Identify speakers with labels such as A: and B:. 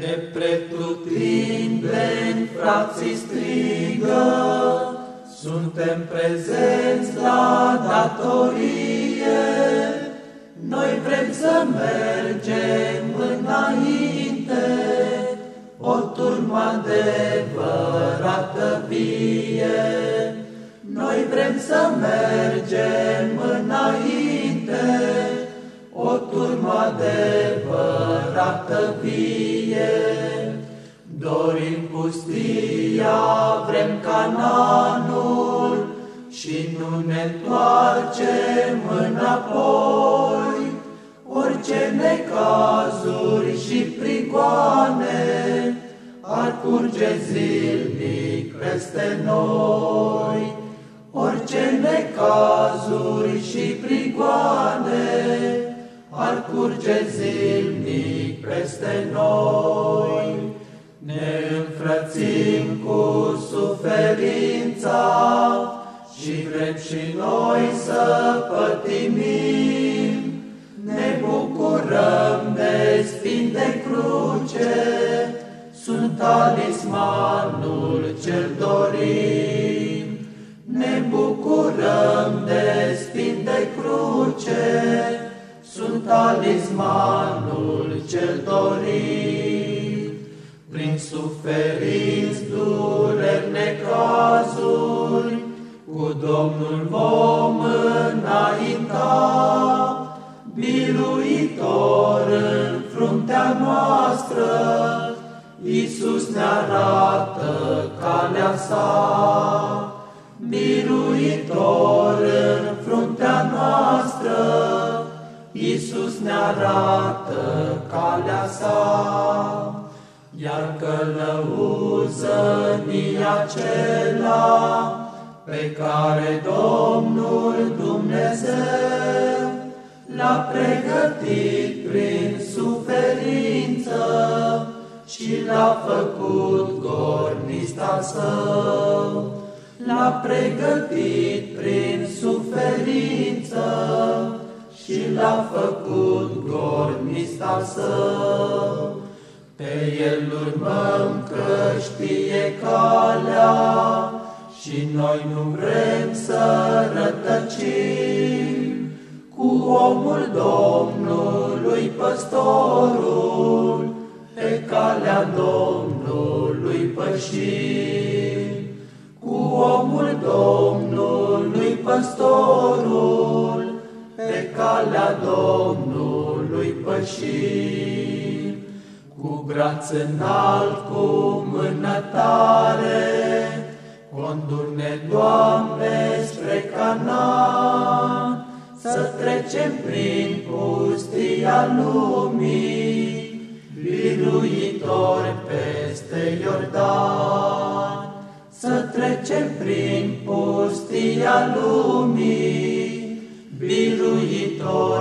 A: De pretutindeni frații strigă, suntem prezenți la datorie. Noi vrem să mergem înainte, o turmă adevărată vie. Noi vrem să mergem înainte, o turmă adevărată vie. Dorim pustia, vrem cananul și nu ne întoarcem înapoi. Orice necazuri și prigoane ar curge zilnic peste noi. Orice necazuri și prigoane ar curge zilnic peste noi. Ne înfrățim cu suferința și vrem și noi să pătimim. Ne bucurăm de spin de cruce, sunt talismanul cel dorim. Talismanul cel dorit. Prin suferinți, dureri, necazuri, cu Domnul vom înainta, biruitor în fruntea noastră, Iisus ne arată calea sa, biruitor arată calea sa, iar călăuzănii acela pe care Domnul Dumnezeu l-a pregătit prin suferință și l-a făcut gornist al său. L-a pregătit prin suferință și l-a făcut gornist al său. Pe el urmăm că știe calea și noi nu vrem să rătăcim. Cu omul Domnului păstorul, pe calea Domnului pășim. Cu omul Domnului păstorul, pe calea Domnului pășim. Cu braț înalt, cu mână tare, Condur-ne, Doamne, spre Canaan, să trecem prin pustia lumii, biruitori peste Iordan. Să trecem prin pustia lumii, Biruitoa.